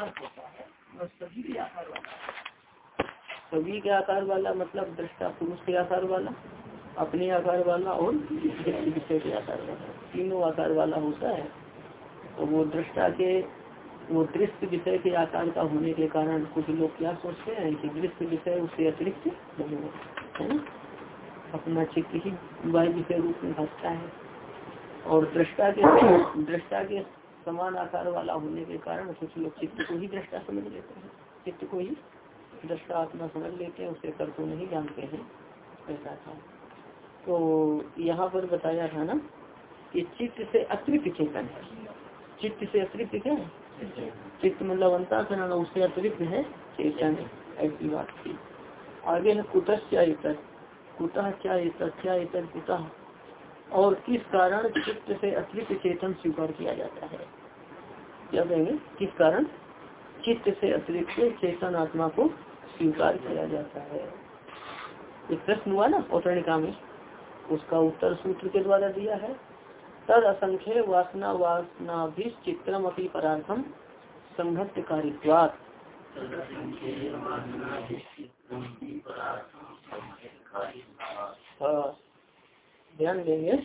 आकार होता है सभी के आकार वाला सभी के आकार वाला मतलब दृष्टा पुरुष के आकार वाला, अपने आकार वाला और विषय के आकार वाला। तीनों आकार वाला होता है। तो वो दृष्टा के, वो दृश्य विषय के आकार का होने के कारण कुछ लोग क्या सोचते हैं कि दृश्य विषय उससे अतिरिक्त है ना? अपना चित्त ही वायु विषय रूप में भागता है। और दृष्टा के दृष्टा के समान आकार वाला होने के कारण कुछ लोग चित्त को ही दृष्टा समझ लेते हैं। चित्त को ही दृष्टा आत्मा समझ लेते हैं, उसे कर को नहीं जानते हैं। ऐसा था। तो यहाँ पर बताया था ना कि चित्त से अतिरिक्त चेतन है। चित्त से अतिरिक्त क्या है? चित्त मतलब अंताकरण उससे अतिरिक्त है चेतन ऐसी बात थी। आगे है कुतः क्या इतर कुतः क्या इतर कुतः। और किस कारण चित्त से अतिरिक्त चेतन स्वीकार किया जाता है? क्या कहेंगे? किस कारण? चित्त से अतिरिक्त चेतन आत्मा को स्वीकार किया जाता है। एक प्रश्न हुआ ना औतरणिका में। उसका उत्तर सूत्र के द्वारा दिया है। तद असंख्य वासना वासना भी चित्रम अपनी परार्थम संघट कारित्वात ध्यान देंगे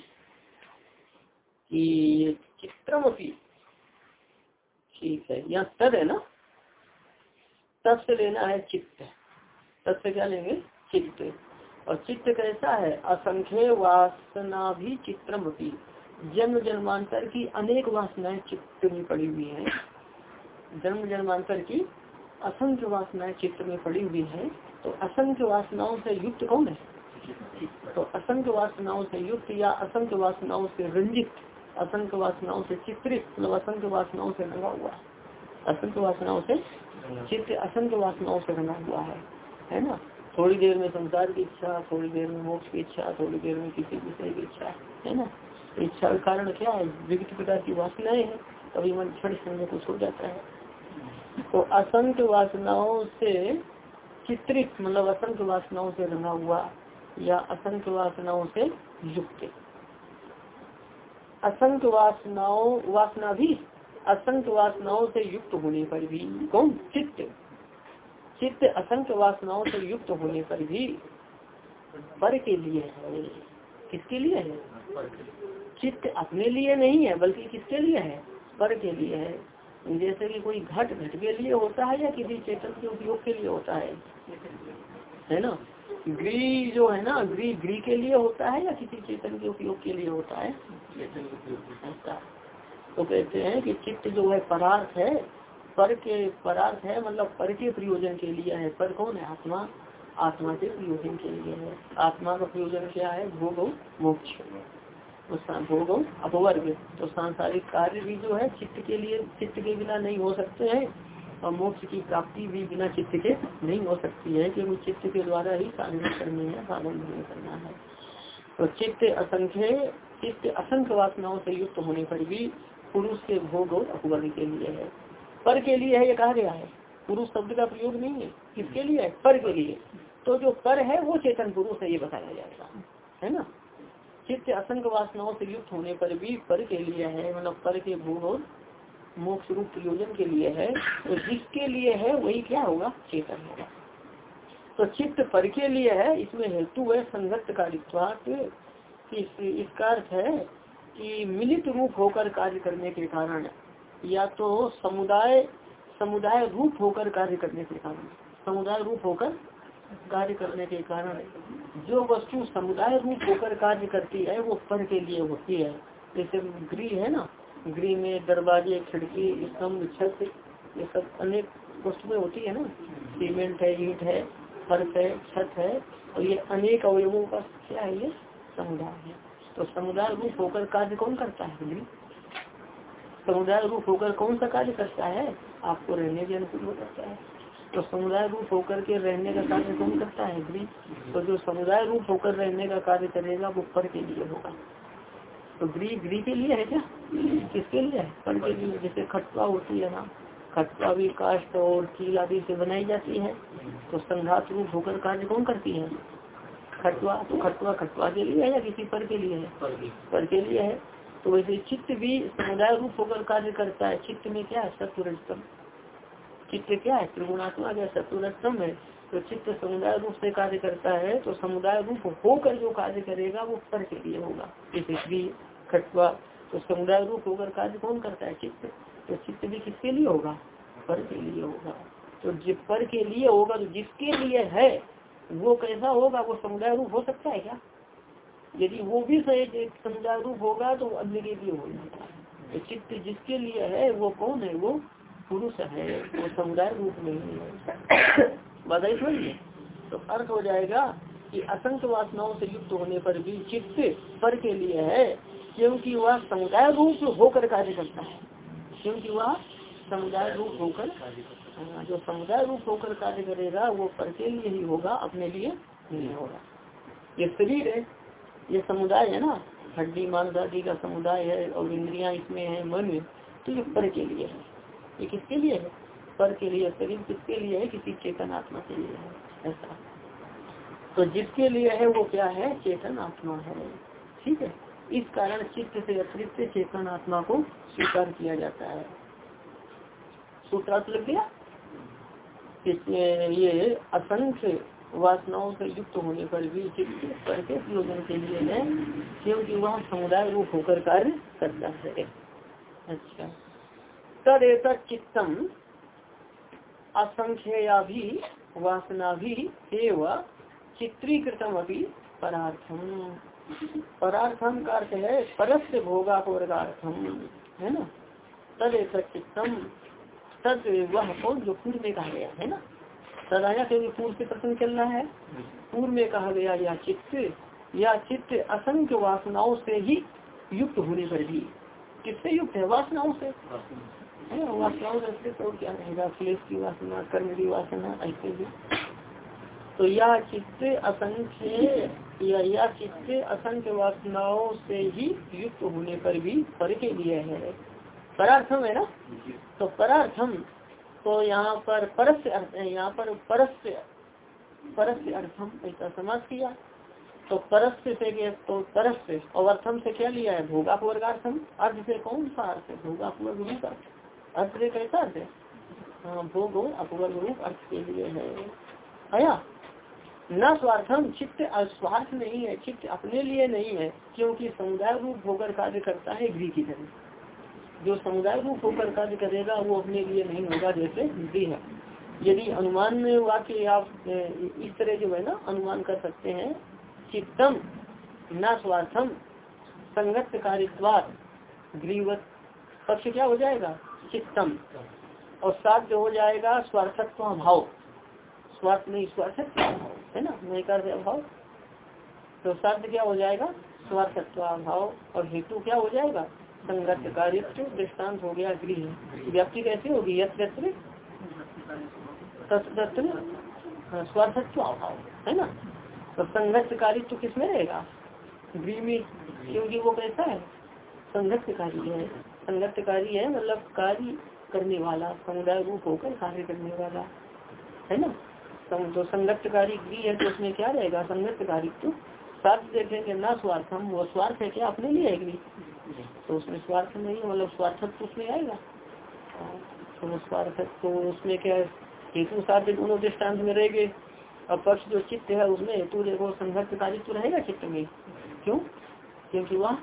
कि चित्रम अपनी ठीक है। यहाँ तद है ना? तद से लेना है चित्त। तद से क्या लेंगे? चित्त। और चित्त कैसा है? असंख्य वासना भी चित्रमती। जन्म जन्मांतर की अनेक वासनाएँ चित्त में पड़ी हुई हैं। जन्म जन्मांतर की असंख्य वासनाएँ चित्त में पड़ी हुई है। तो असंख्य वासनाओं से युक्त कौन है? तो असंख्य वासनाओं से युक्त या असंख्य वासनाओं से रंजित असंख्य वासनाओं से चित्रित मतलब असंख्य वासनाओं से रंगा हुआ असंख्य वासनाओं से चित्त असंख्य वासनाओं से रंगा हुआ है है ना थोड़ी देर में संसार की इच्छा थोड़ी देर में मोक्ष की इच्छा थोड़ी देर में किसी विषय की इच्छा है ना इच्छा का कारण क्या है विविध प्रकार की वासनाएँ हैं कभी मन क्षण क्षण कुछ हो जाता है तो असंख्य वासनाओं से चित्रित मतलब असंख्य वासनाओं से रंगा हुआ या असंख्य वासनाओं से युक्त असंख्य वासनाओं, वासना भी असंख्य वासनाओं से युक्त होने पर भी। कौन? चित्त। चित्त असंख्य वासनाओं से युक्त होने पर भी पर के लिए है। किसके लिए है? चित्त अपने लिए नहीं है, बल्कि किसके लिए है? पर के लिए है। जैसे कि कोई घट घट के लिए होता है या किसी चेतन के उपयोग के लिए होता है? है ना? ग्री जो है ना, ग्री ग्री के लिए होता है या किसी चेतन के उपयोग के लिए होता है? तो कहते हैं कि चित्त जो है, परार्थ है, पर के परार्थ है मतलब पर के प्रयोजन के लिए है। पर कौन है? आत्मा। आत्मा के प्रयोजन के लिए है। आत्मा का प्रयोजन क्या है? भोग मोक्ष। भोग अपवर्ग। तो सांसारिक कार्य भी जो है, चित्त के लिए, चित्त के बिना नहीं हो सकते हैं, और मोक्ष की प्राप्ति भी बिना चित्त के नहीं हो सकती है, क्योंकि चित्त के द्वारा ही साधन करनी है, साधन करना है। तो चित्त असंख्य चित्त असंख्य वासनाओं से युक्त होने पर भी पुरुष के भोग और अपवर्ग के लिए है। पर के लिए है ये कहा गया है। पुरुष शब्द का प्रयोग नहीं है। किसके लिए है? पर के लिए। तो जो पर है, वो चेतन पुरुष है, ये बताया जाएगा। है ना? चित्त असंख्य वासनाओं से युक्त होने पर भी पर के लिए है मतलब पर के भोग और मोक्ष रूप प्रयोजन के लिए है तो जिसके लिए है, वही क्या होगा? चेतन होगा। तो चित्त पर के लिए है, इसमें हेतु है संगत कारित्वात इसका अर्थ है कि मिलित रूप होकर कार्य करने के कारण, या तो समुदाय समुदाय रूप होकर कार्य करने के कारण, समुदाय रूप होकर कार्य करने के कारण, जो वस्तु समुदाय रूप होकर कार्य करती है, वो पर के लिए होती है। जैसे गृह है ना, गृह में दरवाजे, खिड़की, स्तंभ, छत, ये सब अनेक वस्तुएँ होती है ना। सीमेंट है, ईट है, फर्श है, छत है, और ये अनेक अवयवों का क्या है ये? समुदाय है। तो समुदाय रूप होकर कार्य कौन करता है समुदाय रूप होकर कौन सा कार्य करता है? आपको रहने के अनुकूल हो जाता है। तो समुदाय रूप होकर के रहने का कार्य कौन करता है गृह तो जो समुदाय रूप होकर रहने का कार्य करेगा, वो पर के लिए होगा। तो गृह गृह के लिए है क्या? किसके लिए है? पर के लिए। जैसे खटवा होती है ना, खटवा भी काष्ट और कील आदि से बनाई जाती है। तो संघात रूप होकर कार्य कौन करती है? खटवा तो खटवा खटवा के लिए है या किसी पर के लिए है? पर के लिए। है। तो वैसे चित्त भी समुदाय रूप होकर कार्य करता है। चित्त में क्या है? सत्व रजतम चित्त क्या है? त्रिगुणात्मा या सत्वरत्म है तो चित्त समुदाय रूप से कार्य करता है तो समुदाय रूप होकर जो कार्य करेगा वो पर के लिए होगा। जैसे खटवा तो समुदाय रूप होकर कार्य कौन करता है? चित्त। तो चित्त भी किसके लिए होगा? पर के लिए होगा। तो जिस पर के लिए होगा तो जिसके लिए है वो कैसा होगा वो समुदाय रूप हो सकता है क्या? यदि वो भी समुदाय रूप होगा तो के लिए हो जाता है। तो चित्त जिसके लिए है वो कौन है? वो पुरुष है वो समुदाय रूप नहीं है समझिए तो अर्थ हो जाएगा कि असंख्य वासनाओं से युक्त होने पर भी चित्त पर के लिए है क्योंकि वह समुदाय रूप होकर कार्य करता है। क्योंकि वह समुदाय रूप होकर हाँ, जो समुदाय रूप होकर कार्य करेगा, वो पर के लिए ही होगा, अपने लिए नहीं होगा। ये शरीर है, ये समुदाय है ना। हड्डी, मांस आदि का समुदाय है और इंद्रिया इसमें है, मन। तो ये पर के लिए है। ये किसके लिए है? पर के लिए, शरीर किसके लिए है? किसी चेतन आत्मा के लिए है। ऐसा। तो जिसके लिए है, वो क्या है? चेतन आत्मा है। ठीक है? इस कारण चित्त से अतिरिक्त चेतन आत्मा को स्वीकार किया जाता है। सूत्रार्थ लग गया? ये असंख्य वासनाओं से युक्त होने पर भी चित्त करके प्रयोजन के लिए है, क्योंकि वह समुदाय रूप होकर कार्य करता है। अच्छा। तद एक चित्तम असंख्या भी, वासना भी, एवं चित्रीकृतम अभी परार्थम। परार्थम का अर्थ है परस्य भोगापवर्गार्थम, है ना? तद एक चित्तम तद वह कौन जो पूर्व में कहा गया, है ना? सदाया क्योंकि पूर्व से प्रश्न चल रहा है। पूर्व में कहा गया, या चित्त या चित्त असंख्य वासनाओं से ही युक्त होने पर भी। किससे युक्त है? वासनाओं से। वासनाओं से तो क्या रहेगा? क्लेश की वासना, कर्म की वासना, ऐसे भी। तो यह चित्त असंख्य, या चित्त असंख्य वासनाओं से ही युक्त होने पर भी पर के लिए है। परार्थम है ना? तो परार्थम तो यहाँ पर परस्य अर्थ है यहाँ पर परस्य परस्य अर्थम ऐसा समाज किया। तो परस्य से तो परस्य और अर्थम से क्या लिया है? भोगापूर्गार्थम अर्थ से कौन सा अर्थ है? भोगापूर्ग रूप अर्थ। अर्थ से कैसा अर्थ है? हाँ भोग और अपूर्व रूप अर्थ के लिए है। आया? न स्वार्थम चित्त स्वार्थ नहीं है चित्त अपने लिए नहीं है क्योंकि समुदाय रूप होकर कार्य करता है गृह की तरह। जो समुदाय रूप होकर कार्य करेगा, वो अपने लिए नहीं होगा जैसे है। यदि अनुमान में वाक्य आप इस तरह जो है ना, अनुमान कर सकते हैं, चित्तम, न स्वार्थम, संगत कार्यवाद गृहवत पक्ष क्या हो जाएगा? चित्तम। और साथ जो हो जाएगा, स्वार्थत्व अभाव। स्वार्थ नहीं, स्वार्थत्व है ना? नहीं कर अभाव। तो साध्य क्या हो जाएगा? स्वार्थत्व अभाव। और हेतु क्या हो जाएगा? संगत कार्य दृष्टांत हो गया गृह व्याप्ति कैसे होगी? यत्र हाँ, स्वार्थत्व अभाव है ना? तो संघर्ष कार्य तो किसमें रहेगा? गृह में क्योंकि वो कैसा है? संघर्ष कार्य है। संघर्ष कार्य है मतलब कार्य करने वाला समुदाय रूप होकर कार्य करने वाला है ना? तो संगठकारी गृह है तो उसमें क्या रहेगा? संगत कार्य तो साथ देखेंगे ना स्वार्थम। वो स्वार्थ है क्या? अपने लिए है तो उसमें स्वार्थ नहीं मतलब स्वार्थक तो उसमें आएगा। तो स्वार्थ तो उसमें क्या हेतु साध्य दोनों दृष्टांत में रहेंगे और पक्ष जो चित्त है, उसमें हेतु देखो संघर्ष कार्य तो रहेगा चित्त में। क्यों? क्योंकि वह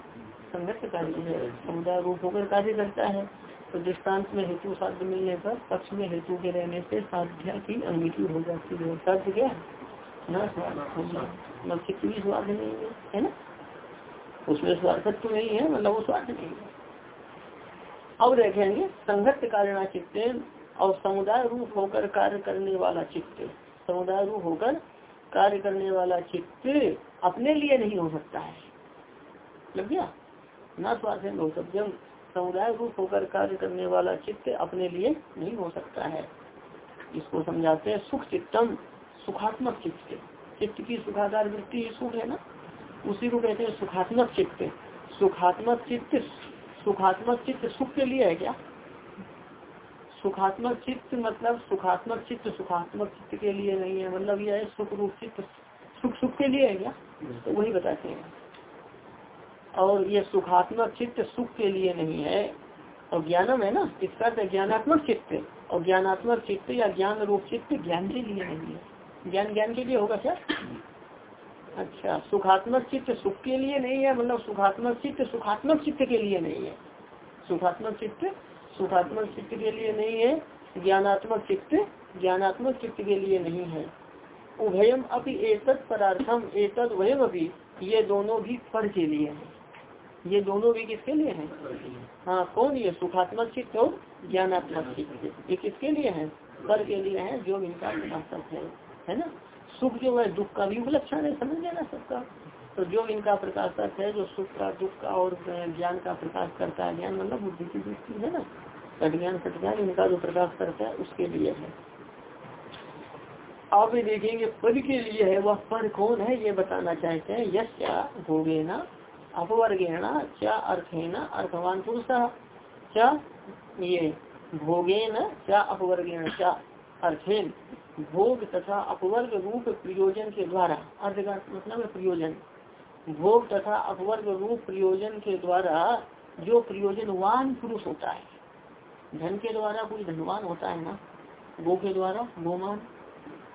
संघर्ष कार्य है। समुदाय रूप होकर कार्य करता है। तो दृष्टांत में हेतु साध्य मिलने पर पक्ष में हेतु के रहने से साध्या की अंगीठी हो जाती है। साध्य क्या? न स्वार्थ मतलब भी स्वार्थ नहीं है ना? उसमें स्वार्थत्व नहीं है मतलब वो स्वार्थ नहीं है। अब देखेंगे, संघर्ष कारण चित्त और समुदाय रूप होकर कार्य करने वाला चित्त। समुदाय रूप होकर कार्य करने वाला चित्त अपने लिए नहीं हो सकता है। लग गया? न स्वार्थ बहुसभ्यम समुदाय रूप होकर कार्य करने वाला चित्त अपने लिए नहीं हो सकता है। इसको समझाते हैं सुख चित्तम, सुखात्मक चित्त। चित्त की सुखाकार वृत्ति सुख है ना? उसी को कहते हैं सुखात्मक चित्त। सुखात्मक चित्त सुखात्मक चित्त सुख के लिए है क्या? सुखात्मक चित्त मतलब सुखात्मक चित्त सुखात्मक चित्त के लिए नहीं है। मतलब यह है सुख रूप चित्त, सुख सुख के लिए है क्या? तो वही बताते हैं। और ये सुखात्मक चित्त सुख के लिए नहीं है। और ज्ञानम है ना? इसका ज्ञानात्मक चित्त। और ज्ञानात्मक चित्त या ज्ञान रूप चित्त ज्ञान के लिए नहीं है। ज्ञान ज्ञान के लिए होगा क्या? अच्छा। सुखात्मक चित्त सुख के लिए नहीं है मतलब सुखात्मक चित्त सुखात्मक चित्त के लिए नहीं है। सुखात्मक चित्त सुखात्मक चित्त के लिए नहीं है, ज्ञानात्मक चित्त ज्ञानात्मक चित्त के लिए नहीं है। उभयम अभी एतद पदार्थम एतद वयम अभी ये दोनों भी पर के लिए है। ये दोनों भी किसके लिए हैं? हाँ कौन ये? सुखात्मक चित्त और ज्ञानात्मक चित्त। ये किसके लिए है? पर के लिए है, जो इनका है। है ना? सुख जो है, दुख का भी उपलक्षण है समझ लेना सबका। तो जो इनका प्रकाशक है, जो सुख का, दुख का और ज्ञान का प्रकाश करता है, ज्ञान मतलब बुद्धि की दृष्टि है ना। कटज्ञान सटज्ञान इनका जो प्रकाश करता है, उसके लिए है। आप भी देखेंगे पद के लिए है, वह पद कौन है, ये बताना चाहते हैं। यश क्या भोगे ना अपवर्गेण क्या अर्थेन अर्थवान पुरुष। क्या ये, भोगेन क्या अपवर्गेण क्या अर्थेन भोग तथा अपवर्ग रूप प्रयोजन के द्वारा अर्थ का मतलब प्रयोजन, भोग तथा अपवर्ग रूप प्रयोजन के द्वारा जो प्रयोजनवान पुरुष होता है, धन के द्वारा कोई धनवान होता है ना गो के द्वारा गोमान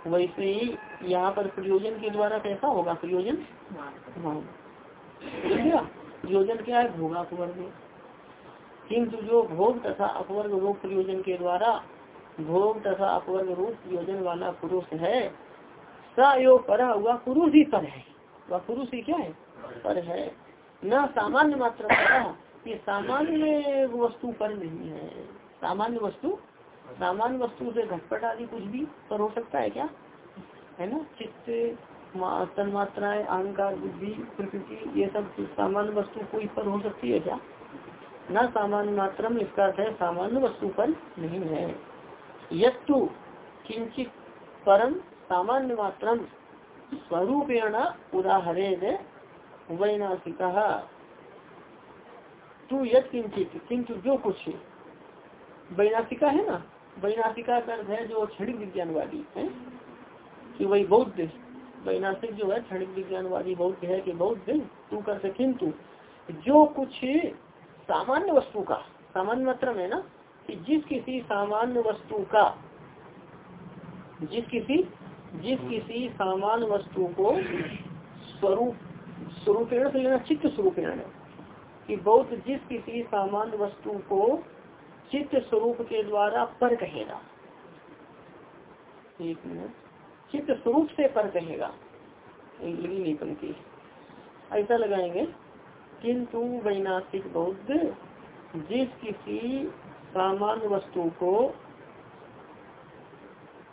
वैसे ही यहाँ पर प्रयोजन के द्वारा कैसा होगा प्रयोजन? प्रयोजन क्या है? भोग भोगापवर्ग। किंतु जो भोग तथा अपवर्ग रूप प्रयोजन के द्वारा भोग तथा अपवर्ग रूप योजन वाला पुरुष है, स पर हुआ पुरुष ही पर है। वह पुरुष ही क्या है? पर है। न सामान्य मात्र पर, ये सामान्य वस्तु पर नहीं है। सामान्य वस्तु? सामान्य वस्तु से घटपट आदि कुछ भी पर हो सकता है क्या? है ना? चित्त तन्मात्राएँ अहंकार, बुद्धि, प्रकृति, ये सब सामान्य वस्तु कोई पर हो सकती है क्या? न सामान्य मात्रम, इसका अर्थ है सामान्य वस्तु पर नहीं है। यु किंचित परम सामान्य मात्र स्वरूपेण उदाहरण वैनाशिका तू यद किंचित किंतु जो कुछ वैनाशिका है ना? वैनाशिका का अर्थ है जो क्षणिक विज्ञानवादी, है? कि वही बौद्ध। वैनाशिक जो है, क्षणिक विज्ञानवादी बौद्ध है कि बौद्ध, तू कर किंतु जो कुछ सामान्य वस्तु का, सामान्य मात्र है ना कि जिस किसी सामान्य वस्तु का, जिस किसी जिस किसी सामान्य वस्तु को स्वरूप, स्वरूपेण से लेना चित्त स्वरूपेण कि बौद्ध जिस किसी सामान्य वस्तु को चित्त स्वरूप के द्वारा पर कहेगा। एक मिनट। चित्त स्वरूप से पर कहेगा। लगी नहीं पंक्ति ऐसा लगाएँगे। किंतु वैनाशिक बौद्ध जिस किसी सामान्य वस्तु को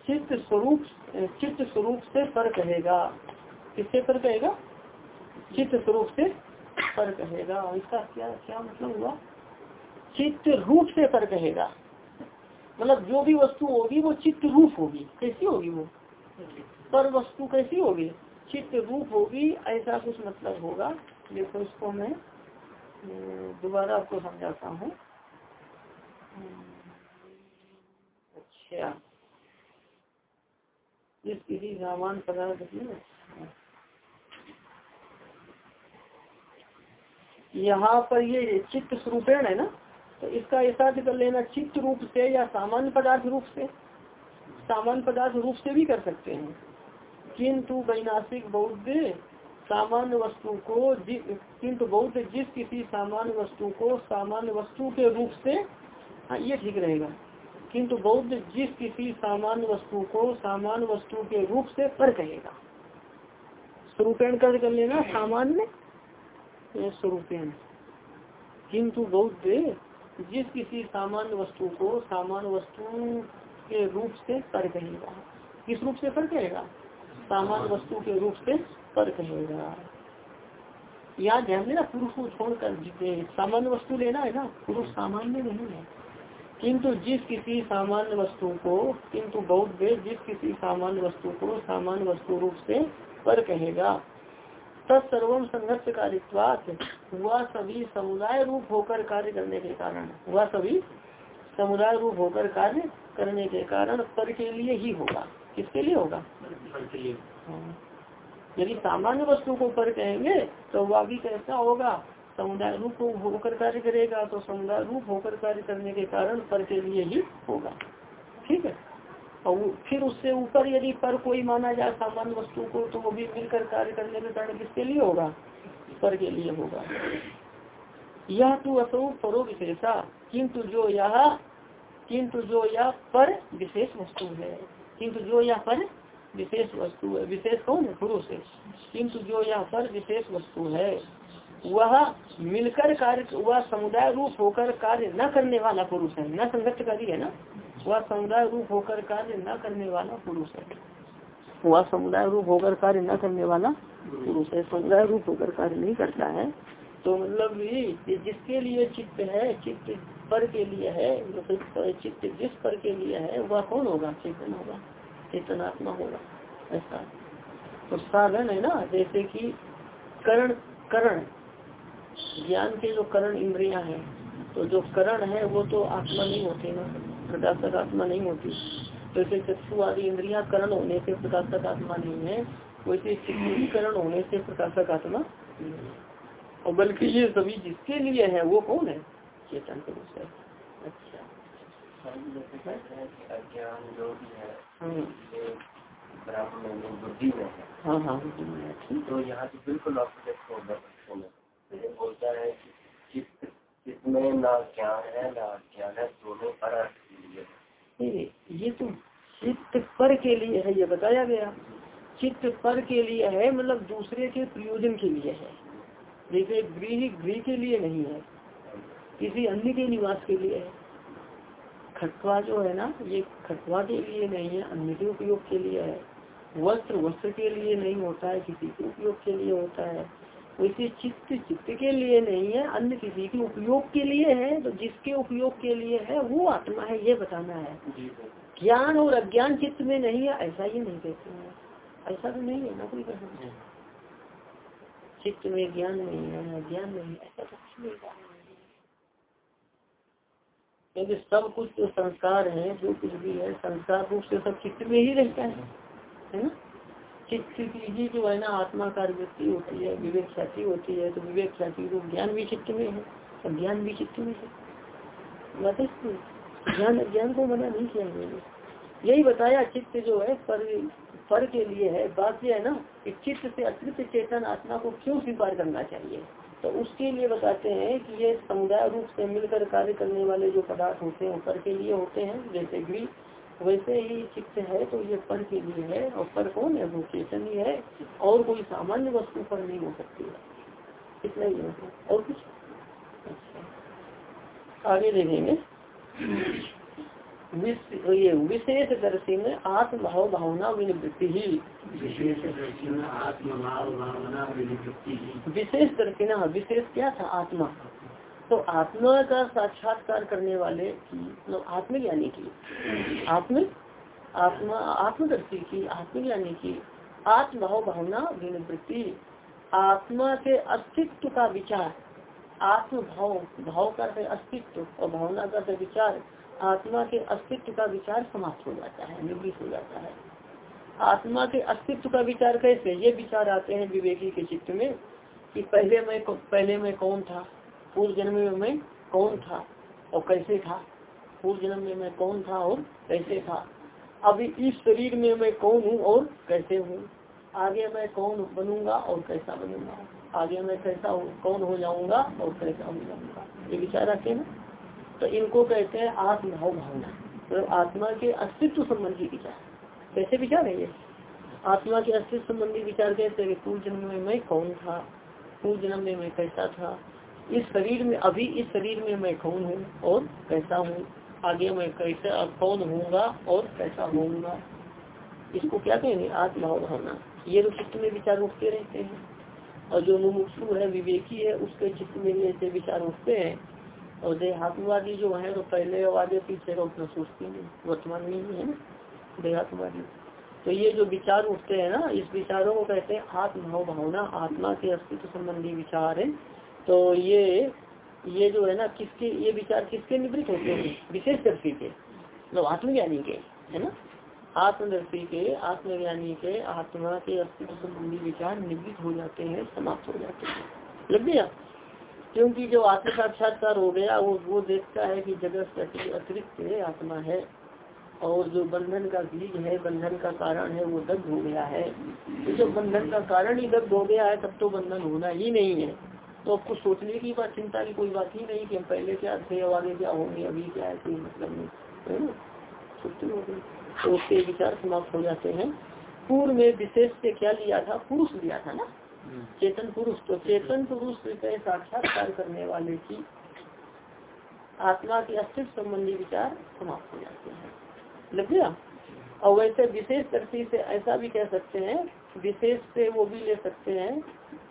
चित्त स्वरूप चित्त स्वरूप से पर कहेगा। किससे पर कहेगा? चित्त स्वरूप से पर कहेगा। इसका क्या क्या मतलब हुआ? चित्त रूप से पर कहेगा। मतलब जो भी वस्तु होगी, वो चित्त रूप होगी। कैसी होगी वो? पर वस्तु कैसी होगी? चित्त रूप होगी, ऐसा कुछ मतलब होगा। देखो, इसको मैं दोबारा आपको समझाता हूँ। अच्छा। किसी सामान पदार्थ यहाँ पर ये चित्त स्वरूपेण है ना? तो इसका ऐसा कर लेना, चित्त रूप से या सामान्य पदार्थ रूप से। सामान्य पदार्थ रूप से भी कर सकते हैं। किंतु वैनाशिक बौद्ध सामान्य वस्तु को किंतु बौद्ध जिस किसी सामान्य वस्तु को सामान्य वस्तु के रूप से हाँ ये ठीक रहेगा। किंतु बौद्ध जिस किसी सामान्य वस्तु को सामान्य वस्तु के रूप से पर कहेगा। स्वरूपेण कर लेना, सामान्य स्वरूपेण। किंतु बौद्ध जिस किसी सामान्य वस्तु को सामान्य वस्तु के रूप से पर कहेगा। किस रूप से पर कहेगा? सामान्य वस्तु के रूप से पर कहेगा। यहाँ ध्यान देना, पुरुष को छोड़कर सामान्य वस्तु लेना है ना, पुरुष सामान्य नहीं है। किंतु जिस किसी सामान्य वस्तु को किंतु बौद्ध जिस किसी सामान्य वस्तु को सामान्य वस्तु रूप से पर कहेगा। तत्सर्वम संघर्ष कारित्वात वह सभी समुदाय रूप होकर कार्य करने के कारण वह सभी समुदाय रूप होकर कार्य करने के कारण पर के लिए ही होगा। किसके लिए होगा? हाँ। यदि सामान्य वस्तु को पर कहेंगे तो वह भी कैसा होगा? समुदाय रूप होकर कार्य करेगा तो समुदाय रूप होकर कार्य करने के कारण पर के लिए ही होगा। ठीक है? और फिर उससे ऊपर यदि पर कोई माना जाए सामान्य वस्तु को तो वो भी मिलकर कार्य करने के कारण किसके लिए होगा? पर के लिए होगा। यह तो असो परो विशेषा, किंतु जो यह, किंतु जो यह पर विशेष वस्तु है, किंतु जो यह पर विशेष वस्तु है, विशेष कौन है? पुरुष है। किंतु जो यह पर विशेष वस्तु है वह मिलकर कार्य, वह समुदाय रूप होकर कार्य न करने वाला पुरुष है। न संगठकारी है ना? वह समुदाय रूप होकर कार्य न करने वाला पुरुष है। वह समुदाय रूप होकर कार्य न करने वाला पुरुष है। समुदाय रूप होकर कार्य नहीं करता है। तो मतलब जिसके लिए चित्त है, चित्त पर के लिए है चित्त जिस पर के लिए है, वह कौन होगा? चेतन होगा, चेतनात्मा होगा, ऐसा। तो साधन है ना, जैसे कि करण करण ज्ञान के जो करण इंद्रिया है तो जो करण है, वो तो आत्मा नहीं होते ना। प्रकाशक आत्मा नहीं होती। जैसे चक्षु आदि इंद्रिया करण होने से प्रकाशक आत्मा नहीं है, वैसे चित्तीकरण होने से प्रकाशक आत्मा और बल्कि ये सभी जिसके लिए है, वो कौन है? चेतन पुरुष है। अच्छा। हाँ हाँ है। तो यहाँ बिल्कुल बोलता है चित्त इसमें ना ज्ञान है ना ज्ञान है, दोनों पर ये तो चित्त पर के लिए है, ये बताया गया। चित्त पर के लिए है मतलब दूसरे के प्रयोजन के लिए है। जैसे गृह गृह के लिए नहीं है, किसी अन्य के निवास के लिए है। खटवा जो है ना, ये खटवा के लिए नहीं है, अन्य के उपयोग के लिए है। वस्त्र वस्त्र के लिए नहीं होता है, किसी के उपयोग के लिए होता है। वैसे चित्त चित्त के लिए नहीं है अन्य किसी के उपयोग के लिए है तो जिसके उपयोग के लिए है वो आत्मा है ये बताना है। ज्ञान और अज्ञान चित्त में नहीं है ऐसा ही नहीं कहते हैं। ऐसा तो नहीं है ना कोई कहना चित्त में ज्ञान नहीं है ज्ञान नहीं है ऐसा तो कुछ नहीं कहा क्योंकि सब कुछ जो संस्कार है जो कुछ भी है संस्कार रूप से सब चित्त में ही रहता है है ना? चित्त की ही जो है ना आत्मा कार व्यक्ति होती है विवेक ख्याति होती है तो विवेक ख्याति रूप ज्ञान भी चित्त में है और ज्ञान भी चित्त में है ज्ञान ज्ञान को मना नहीं किया मैंने यही बताया चित्त जो है पर पर के लिए है बात यह है ना कि चित्त से अतिरिक्त चेतन आत्मा को क्यों स्वीकार करना चाहिए तो उसके लिए बताते हैं कि ये समुदाय रूप से मिलकर कार्य करने वाले जो पदार्थ होते हैं पर के लिए होते हैं जैसे गृह वैसे ही चित्त है तो ये पर के लिए है और पर कौन है? वो चेतन ही है। और कोई सामान्य वस्तु पर नहीं हो सकती है। इतना ही है और कुछ? अच्छा। आगे देखेंगे। ये विशेष दर्शी में आत्मभाव भावना विनिवृत्ति ही। विशेष दर्शिना विशेष क्या था? आत्मा। तो आत्मा का साक्षात्कार करने वाले की मतलब आत्मज्ञानी की आत्म आत्मा, आत्मदर्शी की आत्मज्ञानी की आत्मभाव भावना विनिवृत्ति, आत्मा के अस्तित्व का विचार आत्म भाव भाव का अस्तित्व और भावना का विचार, आत्मा के अस्तित्व का विचार समाप्त हो जाता है निवृत्त हो जाता है। आत्मा के अस्तित्व का विचार कैसे? ये विचार आते हैं विवेकी के चित्त में कि पहले मैं पहले मैं कौन था? पूर्व जन्म में मैं कौन था और कैसे था? पूर्व जन्म में मैं कौन था और कैसे था? अभी इस शरीर में मैं कौन हूँ और कैसे हूँ? आगे मैं कौन बनूँगा और कैसा बनूँगा? आगे मैं कैसा कौन हो जाऊँगा और कैसा हो जाऊँगा? ये विचार आते हैं ना? तो इनको कहते हैं आत्मभाव भावना। मतलब तो आत्मा के अस्तित्व संबंधी विचार। कैसे विचार है ये? आत्मा के अस्तित्व संबंधी विचार हैं पूर्व जन्म में मैं कौन था? पूर्व जन्म में मैं कैसा था? इस शरीर में, अभी इस शरीर में मैं कौन हूँ और कैसा हूँ? आगे मैं कैसा कौन होऊँगा और कैसा होऊँगा? इसको क्या कहेंगे? आत्मभाव भावना ये तो चित्त में विचार उठते रहते हैं। और जो मुमुक्षु है, विवेकी है, उसके चित्त में ऐसे विचार उठते हैं। और देहात्मवादी जो है तो पहले और आगे पीछे का उतना सोचती नहीं। वर्तमान में ही है देहात्मवादी। तो ये जो विचार उठते हैं ना, इस विचारों को कहते हैं आत्मभाव भावना आत्मा के अस्तित्व संबंधी विचार है। तो ये ये जो है ना, किसके, ये विचार किसके निवृत्त होते हैं? विशेष दर्शी के मतलब आत्मज्ञानी के, है ना? आत्मदर्शी के, आत्मज्ञानी के, आत्मा के अस्तित्व संबंधी विचार निवृत्त हो जाते हैं, समाप्त हो जाते हैं। लग गया? क्योंकि जो आत्म साक्षात्कार हो गया, वो वो देखता है कि जगत अतिरिक्त आत्मा है, और जो बंधन का बीज है, बंधन का कारण है, वो दग्ध हो गया है। तो बंधन का कारण ही दग्ध हो गया है, तब तो बंधन होना ही नहीं है। तो आपको सोचने की बात चिंता की कोई बात ही नहीं कि हम पहले क्या थे और आगे क्या होंगे अभी क्या है कोई मतलब नहीं है ना? छुट्टी हो गई तो उसके विचार समाप्त हो जाते हैं। पूर्व में विशेष से क्या लिया था? पुरुष लिया था ना? चेतन पुरुष। तो चेतन पुरुष के साक्षात्कार करने वाले की आत्मा के अस्तित्व संबंधी विचार समाप्त हो जाते हैं। लग गया? और वैसे विशेष दृष्टि से ऐसा भी कह सकते हैं विशेष से वो भी ले सकते हैं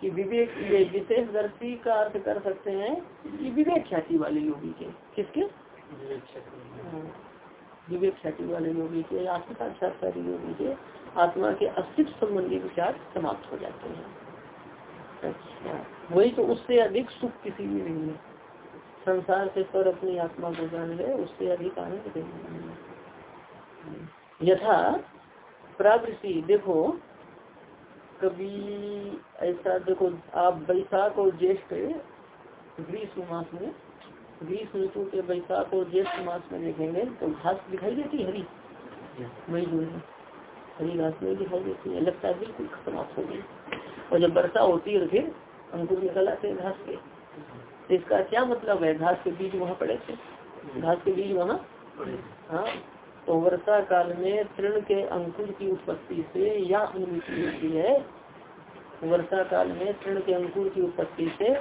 कि विवेक विशेष दर्शी का अर्थ कर सकते हैं कि विवेक ख्याति वाले योगी के। किसके? हाँ, विवेक ख्याति वाले योगी के आत्म साक्षात्कार योगी के आत्मा के अस्तित्व संबंधी विचार समाप्त हो जाते हैं। अच्छा वही तो उससे अधिक सुख किसी भी नहीं है। संसार से पर अपनी आत्मा को जान ले उससे अधिक आनंद नहीं है। यथा प्रावृषि देखो कभी ऐसा देखो आप वैशाख और ज्येष्ठ ग्रीष्म मास में ग्रीष्म ऋतु के वैशाख और ज्येष्ठ मास में देखेंगे तो घास दिखाई देती है हरी। मई जून में हरी घास नहीं दिखाई देती है लगता है बिल्कुल समाप्त हो गई। और जब वर्षा होती है तो फिर अंकुर निकल आते हैं घास के। तो इसका क्या मतलब है? घास के बीज वहाँ पड़े थे। घास के बीज वहाँ हाँ तो वर्षा काल में तृण के अंकुर की उत्पत्ति से या अनुमति होती है। वर्षा काल में तृण के अंकुर की उत्पत्ति से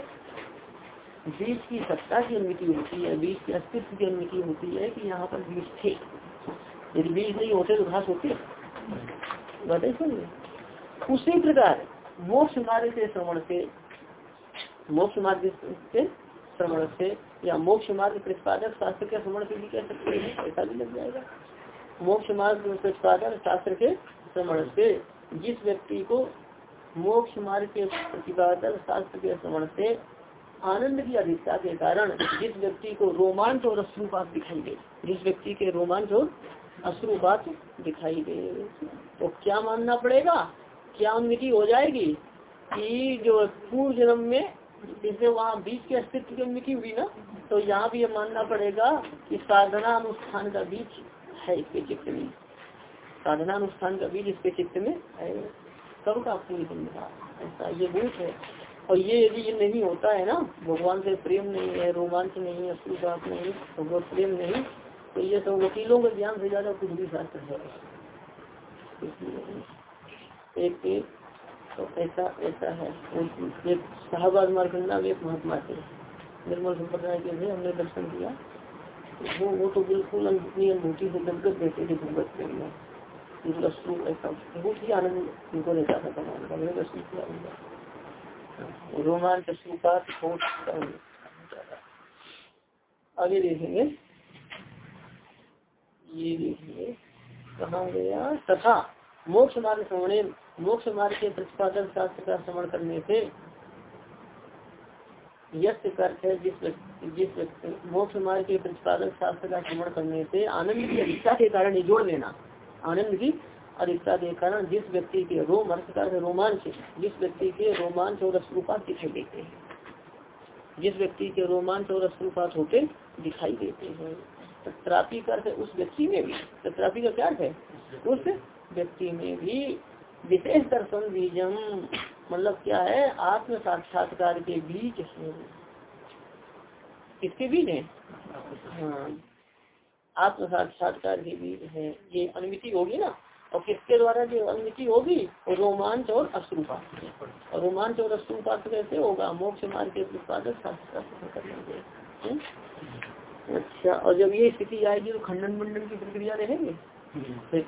बीज की सत्ता की अनुमति होती है, बीज के अस्तित्व की अनुमति होती है कि यहाँ पर बीज थे। यदि बीज नहीं होते तो घास होती सुनिए। उसी प्रकार मोक्ष मार्ग के श्रवण से, मोक्ष मार्ग से श्रवण से या मोक्ष मार्ग प्रतिपादक शास्त्र के श्रवण से भी कह सकते हैं, ऐसा भी लग जाएगा। मोक्ष मार्ग प्रतिपादन शास्त्र के श्रवण से जिस व्यक्ति को मोक्ष मार्ग के प्रतिपादन शास्त्र के श्रवण से आनंद की अधिकता के कारण जिस व्यक्ति को रोमांच और अश्रुपात दिखाई दे जिस व्यक्ति के रोमांच और अश्रुपात दिखाई दे तो क्या मानना पड़ेगा? क्या अनुमति हो जाएगी कि जो पूर्व जन्म में जैसे वहाँ बीज के अस्तित्व की अनुमति हुई ना तो यहाँ भी यह मानना पड़ेगा कि साधना अनुष्ठान का बीज है इसके चित्त में। साधना अनुष्ठान का बीज इसके चित्त में है सब का पूरी बंधा ऐसा ये भूत है। और ये यदि ये नहीं होता है ना, भगवान से प्रेम नहीं है, रोमांच नहीं है बात नहीं, भगवत प्रेम नहीं तो ये सब वकीलों के ज्ञान से ज़्यादा कुछ भी शास्त्र है। एक एक तो ऐसा ऐसा है। शाहबाद मारकंडा में एक महात्मा थे। निर्मल संप्रदाय के थे हमने दर्शन किया। वो वो तो बिल्कुल अपनी अनुभूति से गदगद रहते थे भगवत के लिए। रसू ऐसा बहुत ही आनंद उनको रहता था कमान का मैंने रसू किया उनका रोमांच अश्रुपात आगे देखेंगे। ये देखिए, कहा गया? तथा मोक्ष मार्ग श्रवणे मोक्ष मार्ग के प्रतिपादन शास्त्र का श्रवण करने से यश है जिस जिस मोक्ष मार्ग के प्रतिपादक शास्त्र का श्रवण करने से आनंद की अधिकता के कारण जोड़ लेना, आनंद की अधिकता के कारण जिस व्यक्ति के रोम अर्थ का रोमांच, जिस व्यक्ति के रोमांच और अश्रुपात दिखाई देते हैं। जिस व्यक्ति के रोमांच और अश्रुपात होते दिखाई देते हैं। तत्रापि का अर्थ उस व्यक्ति में भी। तत्रापि का क्या है? उस व्यक्ति में भी। विशेष दर्शन बीजम। मतलब क्या है? आत्म साक्षात्कार के बीच है। किसके बीज है? हाँ। आत्म साक्षात्कार के बीच है। ये अनुमिति होगी ना? और किसके द्वारा जो अनुमिति होगी? रोमांच और अश्रुपात और रोमांच और अश्रुपात कैसे होगा? मोक्ष मार्ग के उत्पादक करने हम्म? अच्छा और जब ये स्थिति आएगी तो खंडन मंडन की प्रक्रिया रहेगी?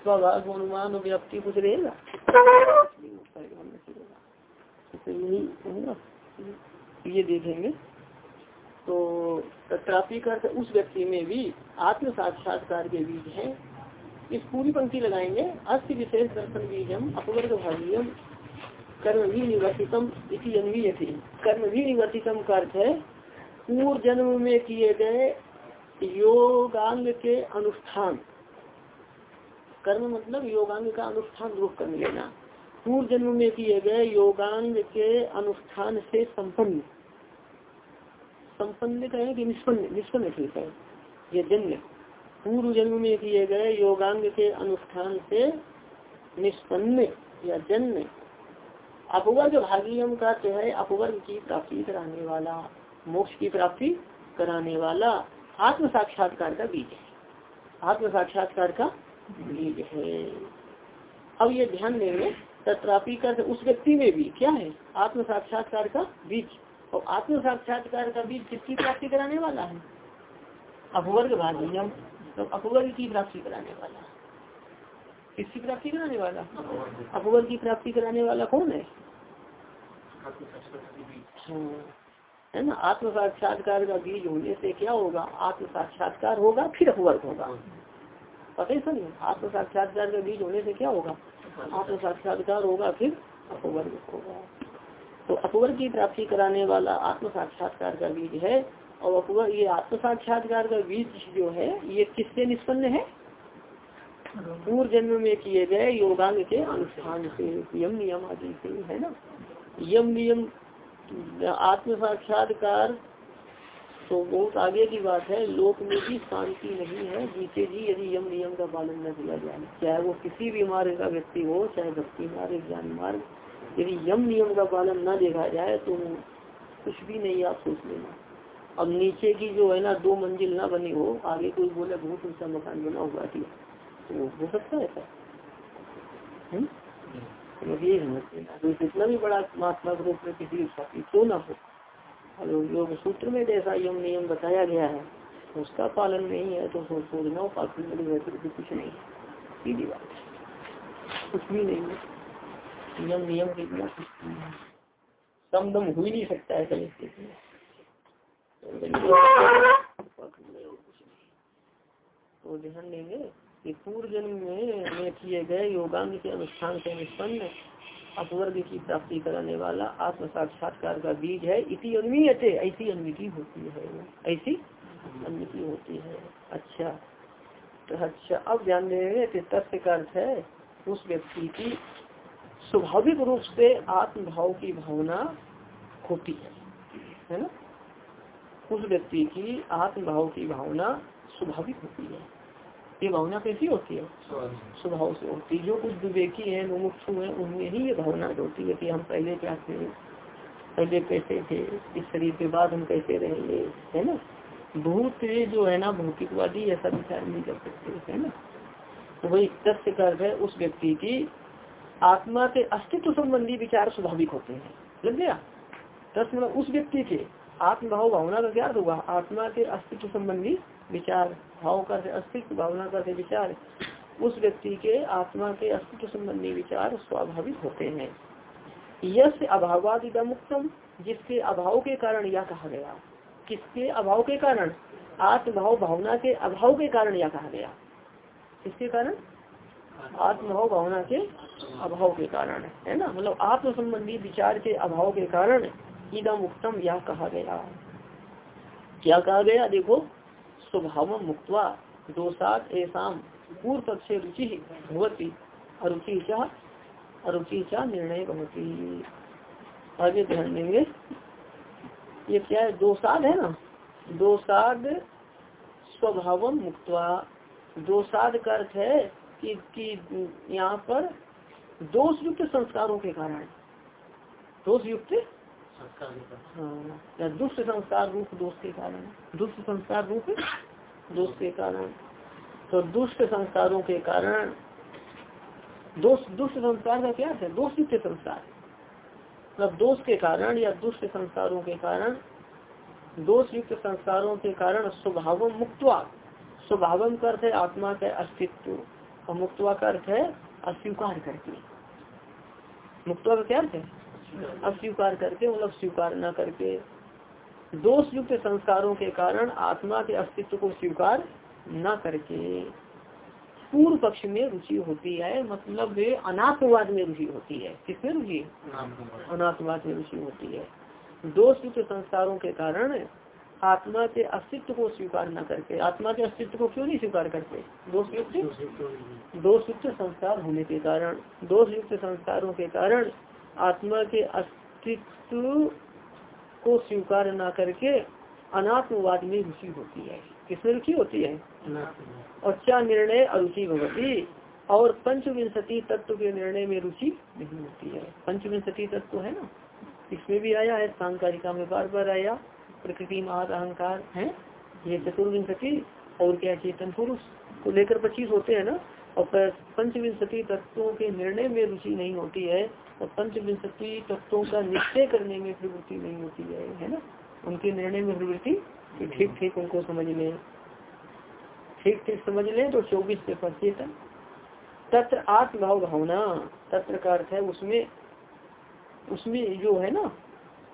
भाग अनुमान व्याप्ति कुछ रहेगा? तो यही ये देखेंगे तो तथापि का उस व्यक्ति में भी आत्म साक्षात्कार के बीज है। इस पूरी पंक्ति लगाएँगे। अस्थि विशेष दर्शन बीजम अपवर्ग भाग्यम कर्म भी निवर्तितम इसी अन्वीय थी कर्म भी निवर्तितम का अर्थ है पूर्व जन्म में किए गए योगांग के अनुष्ठान। कर्म मतलब योगांग का अनुष्ठान रूप कर लेना। पूर्व जन्म में किए गए योगांग के अनुष्ठान से संपन्न। संपन्न कहें कि निष्पन्न निष्पन्न ठीक है, ये जन्म पूर्व जन्म में किए गए योगांग के अनुष्ठान से निष्पन्न या जन्म अपवर्ग भाग्यम का है अपवर्ग की प्राप्ति कराने वाला, मोक्ष की प्राप्ति कराने वाला आत्म साक्षात्कार का बीज है। आत्म साक्षात्कार का बीज है। अब ये ध्यान देंगे। तत्रापि कर उस व्यक्ति में भी क्या है? आत्म साक्षात्कार का बीज। और आत्म साक्षात्कार का बीज किसकी प्राप्ति कराने वाला है? अपवर्ग भाग्यम तो अपवर्ग की प्राप्ति कराने वाला। किसकी प्राप्ति कराने वाला? अपवर्ग की प्राप्ति कराने वाला कौन है? हाँ है ना? आत्म साक्षात्कार का बीज होने से क्या होगा? आत्म साक्षात्कार होगा फिर अपवर्ग होगा। पता ही सुनिए? आत्म साक्षात्कार का बीज होने से क्या होगा? आत्म साक्षात्कार होगा, फिर अपवर्ग होगा। तो अपवर्ग की प्राप्ति कराने वाला आत्म साक्षात्कार का बीज है, और अपवर्ग, ये आत्म साक्षात्कार का बीज जो है, ये किससे निष्पन्न है? पूर्व जन्म में किए गए योगांग के अनुष्ठान से, यम नियम आदि से, है ना? यम नियम आत्म साक्षात्कार तो बहुत आगे की बात है लोक में भी शांति नहीं है। जीते जी यदि यम नियम का पालन न किया जाए चाहे वो किसी भी मार्ग का व्यक्ति हो चाहे भक्ति मार्ग ज्ञान मार्ग यदि यम नियम का पालन न देखा जाए तो कुछ भी नहीं आप सोच लेना। अब नीचे की जो है ना दो मंजिल ना बनी हो आगे कोई बोले बहुत ऊँचा मकान बना हुआ थी तो हो सकता है ऐसा। ये तो जितना भी बड़ा मात्मक रूप में किसी की क्यों ना हो? योग सूत्र में जैसा यम नियम बताया गया है, उसका पालन नहीं है तो सोचना पाखंड तो कुछ नहीं सीधी बात कुछ भी नहीं है। यम नियम के बिना कम दम हो। ही नहीं सकता है कभी स्थिति तो ध्यान देंगे कि पूर्व जन्म में में किए गए योगांग के अनुष्ठान से निष्पन्न अपवर्ग की प्राप्ति कराने वाला आत्म साक्षात्कार का बीज है। इसी अन्वीयते, ऐसी अन्विति होती है। ऐसी अन्विति होती है। अच्छा। तो अच्छा अब ध्यान देंगे तथ्य का अर्थ है उस व्यक्ति की स्वाभाविक रूप से आत्मभाव की भावना होती है। है ना? उस व्यक्ति की आत्मभाव की भावना स्वाभाविक होती है। ये भावना कैसी होती है? स्वभाव से होती है जो कुछ विवेकी है मुमुक्षु है उनमें ही ये भावना होती है कि हम पहले क्या थे पहले कैसे थे, इस शरीर के बाद हम कैसे रहेंगे, है ना? भूत जो है ना, भौतिकवादी ऐसा विचार नहीं कर सकते, है ना? तो वही तथ्य कर है उस व्यक्ति की, आत्मा के अस्तित्व संबंधी विचार स्वाभाविक होते हैं। लग गया? तथ्य उस व्यक्ति के आत्मभाव भावना का क्या होगा आत्मा के अस्तित्व संबंधी विचार, भाव का अस्तित्व, भावना का से विचार, उस व्यक्ति के आत्मा के अस्तित्व संबंधी विचार स्वाभाविक होते हैं। यश अभावादिदा मुक्तम जिसके अभाव के कारण यह कहा गया। किसके अभाव के कारण? आत्मभाव, भावना के अभाव के कारण यह कहा गया। किसके कारण? आत्मभाव, भावना के अभाव के कारण, है ना? मतलब आत्म संबंधी विचार के अभाव के कारण ईदा मुक्तम यह कहा गया। क्या कहा गया? देखो स्वभाव मुक्तवा दोषात ऐसा पूर्व पक्ष रुचि भवती अरुचि अरुचि निर्णय भवती। आगे ध्यान देंगे। ये क्या है? दोषाद है ना? दोषाद स्वभाव मुक्तवा। दोषाद का अर्थ है कि, कि यहाँ पर दोष युक्त संस्कारों के कारण। दोष युक्त हाँ या दुष्ट संस्कार रूप दोष के कारण। दुष्ट संस्कार रूप? दोष के कारण। तो दुष्ट संस्कारों के कारण दोष दुष्ट संस्कार का क्या है? दोष युक्त संस्कार। मतलब दोष के कारण या दुष्ट संस्कारों के कारण दोष युक्त संस्कारों के कारण स्वभाव मुक्तवा। स्वभाव का अर्थ है आत्मा का अस्तित्व। और मुक्तवा का अर्थ है अस्वीकार करके। मुक्तवा का क्या अर्थ है? अस्वीकार करके मतलब स्वीकार न करके। दोष युक्त संस्कारों के कारण आत्मा के अस्तित्व को स्वीकार न करके। पूर्व पक्ष में रुचि होती है मतलब अनात्मवाद में रुचि होती है। किसमें रुचि? अनात्मवाद। में रुचि होती है। दोष युक्त संस्कारों के कारण आत्मा के अस्तित्व को स्वीकार न करके। आत्मा के अस्तित्व को क्यों नहीं स्वीकार करते? दोष युक्त। दोष युक्त संस्कार होने के कारण। दोष युक्त संस्कारों के कारण आत्मा के अस्तित्व को स्वीकार न करके अनात्मवाद में रुचि होती है। किसमें रुचि होती है? और क्या निर्णय अरुचि भगवती और पंचविंशति तत्व के निर्णय में रुचि नहीं होती है। पंचविंशति तत्व है ना? इसमें भी आया है सांकारिका में बार बार आया प्रकृति महात अहंकार है ये चतुर्विंशति और क्या चेतन पुरुष को लेकर पच्चीस होते हैं ना? और पंचविंशति तत्वों के निर्णय में रुचि नहीं होती है, और पंचविंशति तत्वों का निश्चय करने में प्रवृत्ति नहीं होती है है ना? उनके निर्णय में प्रवृत्ति ठीक ठीक, उनको समझ लें। ठीक ठीक, समझ लें तो चौबीस से चेतन तत्र आत्मभाव भावना, तत्र का अर्थ है उसमें उसमें जो है ना,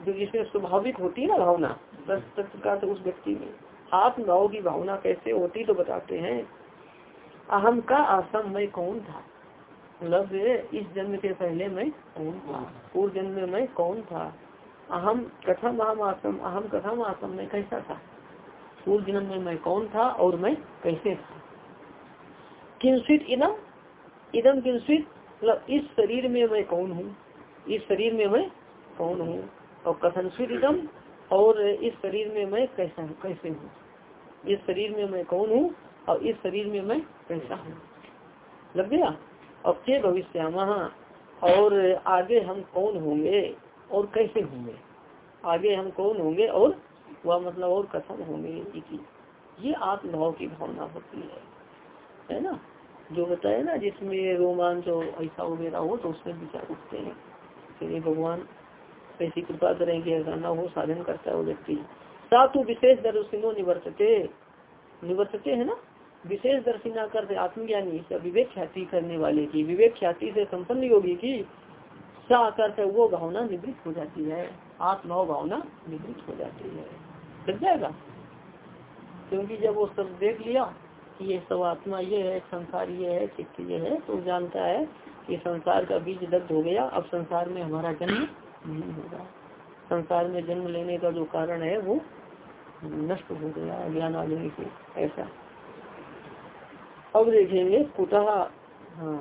जो जिसमें स्वाभाविक होती है ना भावना तत्र का तो उस व्यक्ति में। आत्मभाव की भावना कैसे होती तो बताते हैं। अहम का आसम मैं कौन था? मतलब इस जन्म के पहले मैं कौन था? पूर्व जन्म में मैं कौन था? अहम कथम अहम आसम अहम कथम आसम मैं कैसा था? पूर्व जन्म में मैं कौन था और मैं कैसे था? किंसित इदम इदम किंसित मतलब इस शरीर में मैं कौन हूँ? इस शरीर में मैं कौन हूँ? और कथन इदम, और इस शरीर में मैं कैसा कैसे हूँ? इस शरीर में मैं कौन हूँ? और इस शरीर में मैं कैसा हूँ। लग गया? और के भविष्य और आगे हम कौन होंगे? और कैसे होंगे? आगे हम कौन होंगे? और वह मतलब और कथन होंगे ये आत्मभाव की भावना होती है। है ना? जो बताए ना, जिसमें रोमांच और ऐसा वगैरह हो तो उसमें विचार उठते हैं? चलिए भगवान ऐसी कृपा करें कि ऐसा न हो, साधन करता है वो व्यक्ति। सातु विशेष दर्शनों निवर्तते। निवर्तते है ना? विशेष दर्शिना कर आत्मज्ञानी विवेक ख्याति करने वाले की, विवेक ख्याति से संपन्न योगी की सा कर वो भावना निवृत्त हो जाती है। आत्मा भावना निवृत्त हो जाती है। लग जाएगा? क्योंकि जब वो सब देख लिया कि ये सब आत्मा, ये है, संसार, ये है, चित्त, ये है तो जानता है कि संसार का बीज दग्ध हो गया। अब संसार में हमारा जन्म नहीं होगा। संसार में जन्म लेने का जो कारण है, वो नष्ट हो गया ज्ञान आ जाने से। ऐसा। अब देखेंगे कुतः हाँ।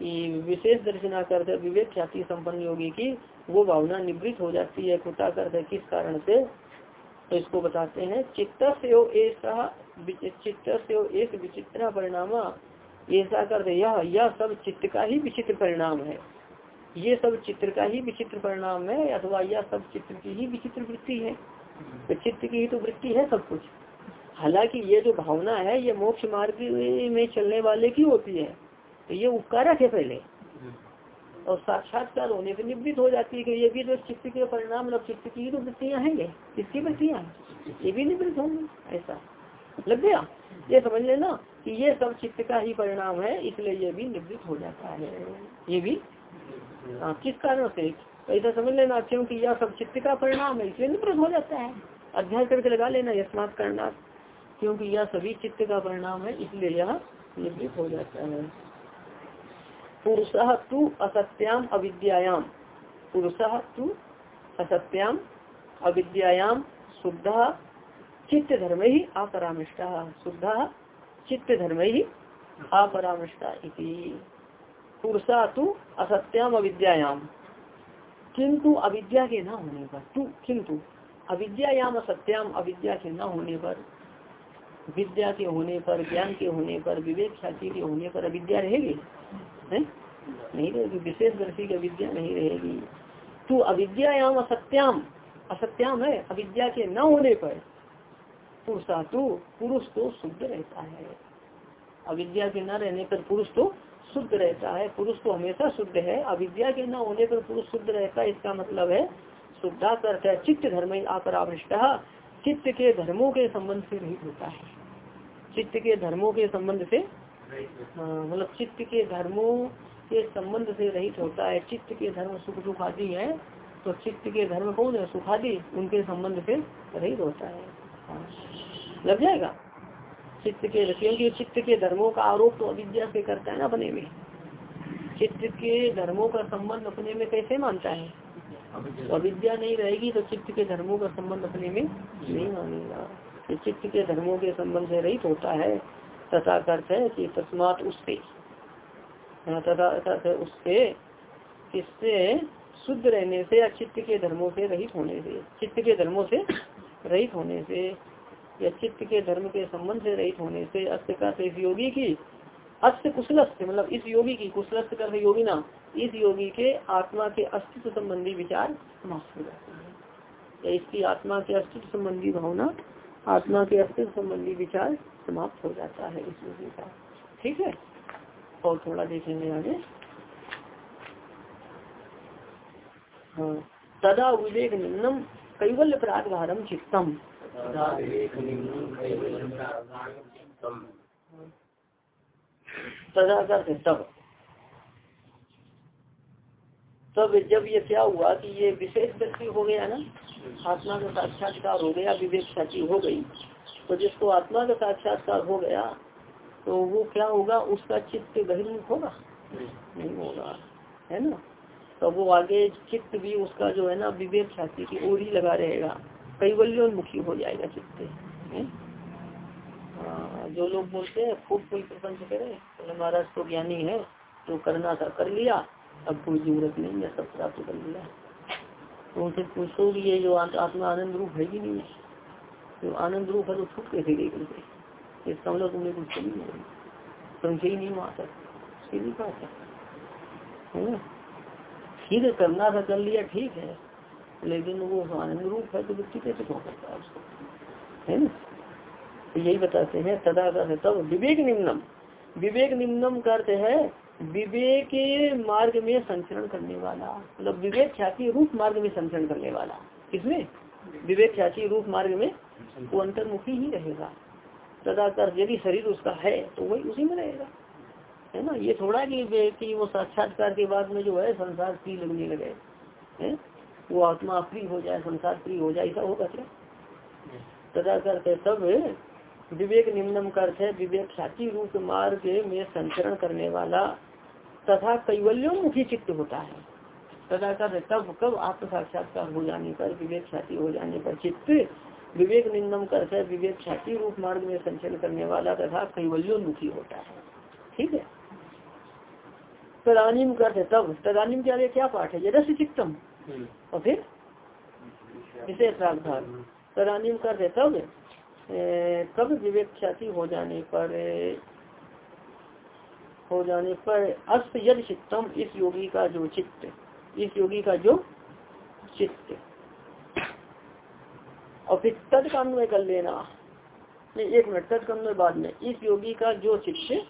विशेष दर्शना करते विवेक ख्याति संपन्न योगी की वो भावना निवृत्त हो जाती है। कुटा करते किस कारण से? तो इसको बताते हैं। चित्त से ऐसा चित्त से एक विचित्र परिणाम। ऐसा कर यह यह सब चित्त का ही विचित्र परिणाम है। ये सब चित्र का ही विचित्र परिणाम है अथवा यह सब चित्र की ही विचित्र वृत्ति है। तो चित्त की ही तो वृत्ति है सब कुछ। हालाँकि ये जो भावना है ये मोक्ष मार्ग में चलने वाले की होती है। तो ये उपकारक है पहले। और साक्षात्कार होने पर निवृत्त हो जाती है कि ये भी तो चित्त के परिणाम मतलब चित्त की तो वृत्तियाँ हैं ये। किसकी वृत्तियाँ ये भी निवृत्त होंगी ऐसा। लग गया? ये समझ लेना कि ये सब चित्त का ही परिणाम है इसलिए ये भी निवृत्त हो जाता है। ये भी? आ, हाँ, किस कारण से? ऐसा समझ लेना क्योंकि यह सब चित्त का परिणाम है इसलिए निवृत्त हो जाता है। अध्याय करके लगा लेना यशमात करना क्योंकि यह सभी चित्त का परिणाम है, इसलिए यह निवृत्त हो जाता है। पुरुष तु असत्याम अविद्यायाम। पुरुष तु असत्याम अविद्याम शुद्ध चित्त धर्म ही अपरामृष्ट। शुद्ध चित्त धर्म ही अपरामृष्ट पुरुषा तु असत्याम अविद्यायाम। किंतु अविद्या के न होने पर, तू किंतु अविद्यायाम असत्याम अविद्या के न होने पर विद्या के होने पर, ज्ञान के होने पर, विवेक ख्याति के होने पर अविद्या रहेगी? है? नहीं रहेगी। विशेष दर्शी की अविद्या नहीं रहेगी। तो अविद्याम असत्याम। असत्याम है। अविद्या के न होने पर पुरुषा तो पुरुष तो शुद्ध रहता है। अविद्या के न रहने पर पुरुष तो शुद्ध रहता है। पुरुष तो हमेशा शुद्ध है। अविद्या के न होने पर पुरुष शुद्ध रहता है, इसका मतलब है शुद्धा करता है। चित्त धर्म आकर आवृष्ट। चित्त के धर्मों के संबंध से रहित होता है। चित्त के धर्मों के संबंध से हाँ, मतलब चित्त के धर्मों के संबंध से रहित होता है। चित्त के धर्म सुख दुख आदि है तो चित्त के धर्म कौन है? सुख आदि उनके संबंध से रहित होता है। हाँ, लग जाएगा? चित्त के क्योंकि चित्त के धर्मों का आरोप तो अविद्या से करता है ना अपने में। चित्त के धर्मों का संबंध अपने में कैसे मानता है? अविद्या नहीं रहेगी तो चित्त के धर्मों का संबंध अपने में नहीं मानेगा। चित्त के धर्मों के संबंध से रहित होता है तथा अर्थ है कि तस्मात उससे हाँ, तथा उससे किससे शुद्ध रहने से या चित्त के धर्मों से रहित होने से चित्त के धर्मों से रहित होने से या चित्त के धर्म के संबंध से रहित होने से अस्त का इस योगी की अस्त कुशलस्त मतलब इस योगी की कुशलस्त कर योगी ना इस योगी के आत्मा के अस्तित्व संबंधी विचार समाप्त हो जाते हैं। या इसकी आत्मा के अस्तित्व संबंधी भावना आत्मा के अस्तित्व संबंधी विचार समाप्त हो जाता है इस योगी का। ठीक है? और थोड़ा देखेंगे आगे। हाँ। तदा विवेक निम्नम कैवल्य प्रागभारम चित्तम। तदा करते तब। तब जब ये क्या हुआ कि ये विशेष व्यक्ति हो गया ना आत्मा का साक्षात्कार हो गया विवेक साक्षी हो गई। तो जिसको आत्मा का साक्षात्कार हो गया तो वो क्या होगा? उसका चित्त बहिर्मुख होगा? नहीं होगा, है ना? तो वो आगे चित्त भी उसका जो है ना, विवेक ख्याति की ओर ही लगा रहेगा। कैवल्योन्मुखी हो जाएगा चित्त जो लोग बोलते हैं, खूब कोई प्रपंच करे तो महाराज तो ज्ञानी है जो करना था, कर लिया, अब कोई ज़रूरत नहीं है, सब प्राप्त कर लिया। तो उनसे पूछो कि ये जो आत्मा आनंद रूप है कि नहीं। जो आनंद रूप है तो छूट कैसे गई करके इसका मतलब तुमने कुछ नहीं समझे ही नहीं तक सीधी बात है। ठीक है करना था, कर लिया, ठीक है। लेकिन वो आनंद रूप है तो व्यक्ति कैसे हो सकता है उसको? है ना? तो यही बताते हैं, तदा का तब। विवेक निम्नम। विवेक निम्नम करते है विवेक मार्ग में संचरण करने वाला मतलब विवेक ख्याति रूप मार्ग में संचरण करने वाला। किसमें? विवेक ख्याति रूप मार्ग में वो अंतर्मुखी ही रहेगा। तदा कर यदि शरीर उसका है तो वही उसी में रहेगा। है ना? ये थोड़ा कि कि वो साक्षात्कार के बाद में जो है, संसार फ्री लगने लगे। है? वो आत्मा फ्री हो जाए, संसार फ्री हो जाए, ऐसा होगा क्या? तदा करते तब विवेक निम्नम करते विवेक ख्याति रूप मार्ग में संचरण करने वाला। तथा कैवल्योन्मुखी चित्त होता है। तथा कर तब कब आत्म साक्षात्कार हो जाने पर विवेक ख्याति हो जाने पर चित्त विवेक निंदम करते विवेक ख्याति रूप मार्ग में संचलन करने वाला तथा कैवल्योन्मुखी होता है। ठीक है? तदानीम करते तब। तदानीम के आगे क्या पाठ है? यदस्य चित्तम। और फिर? इसे प्रावधान तदानीम करते तब। कब विवेक ख्याति हो जाने पर हो जाने पर अस्त यद चित्तम, इस योगी का जो चित्त, इस योगी का जो चित्त। और फिर तद का कर लेना। नहीं, एक मिनट तद का बाद में। इस योगी का जो चित्त,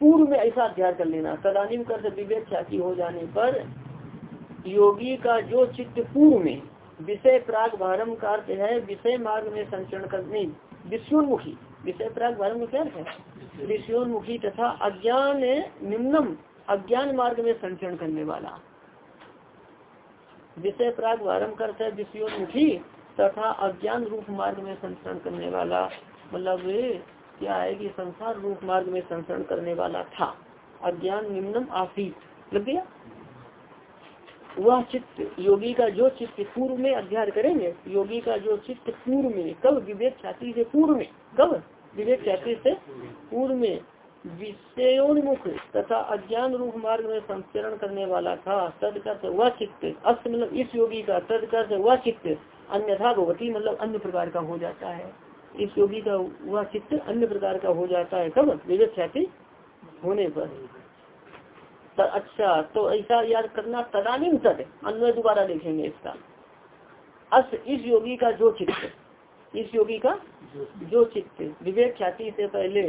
पूर्व में ऐसा अध्ययन कर लेना। तदानीम कर विवेक ख्याति हो जाने पर योगी का जो चित्त पूर्व में, विषय प्राग भारम का अर्थ है, विषय मार्ग में संचरण करने विश्वोन्मुखी विषय प्राग भारम में क्या है? विषयोन्मुखी तथा अज्ञान निम्नम, अज्ञान मार्ग में संचरण करने वाला। विषय प्राग वारम करते विषयोन्मुखी तथा अज्ञान रूप मार्ग में संचरण करने वाला। मतलब क्या है कि संसार रूप मार्ग में संचरण करने वाला था। अज्ञान निम्नम आफित लग गया? वह चित्त, योगी का जो चित्त पूर्व में अध्ययन करेंगे, योगी का जो चित्त पूर्व में, कब विवेक छाती से पूर्व में, कब? विवेक ख्याति से पूर्व में विषयोन्मुख तथा अज्ञान रूप मार्ग में संचरण करने वाला था। तद कर वह चित्त अस्त मतलब इस योगी का तद कर वह चित्त अन्यथा भगवती मतलब अन्य प्रकार का हो जाता है। इस योगी का, वह चित्त अन्य प्रकार का हो जाता है। कब? विवेक ख्याति होने पर। अच्छा तो ऐसा याद करना तदानीम तद अन्वय दोबारा देखेंगे इसका। अस इस योगी का जो चित्त इस योगी का जो चित्त विवेक ख्याति से पहले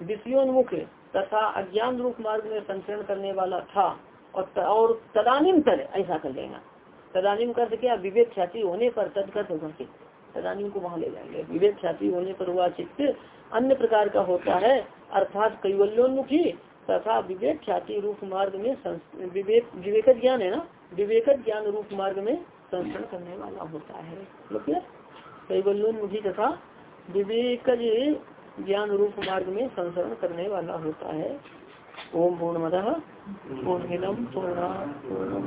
विषयोन्मुख तथा अज्ञान रूप मार्ग में संचरण करने वाला था और त, और तदानिम कर ऐसा कर लेना। तदानिम कर क्या विवेक ख्याति होने पर तद कर होगा चित्त। तदानिम को वहाँ ले जाएँगे। विवेक ख्याति होने पर हुआ चित्त अन्य प्रकार का होता है अर्थात कैवल्योन्मुखी तथा विवेक ख्याति रूप मार्ग में विवेक विवेक ज्ञान है ना? विवेक ज्ञान रूप मार्ग में संचरण करने वाला होता है। मतलब कैवल्योन्मुखी तथा विवेक ज्ञान रूप मार्ग में संसरण करने वाला होता है। ओम पूर्ण। मद पूर्णिदम पूर्णा पूर्ण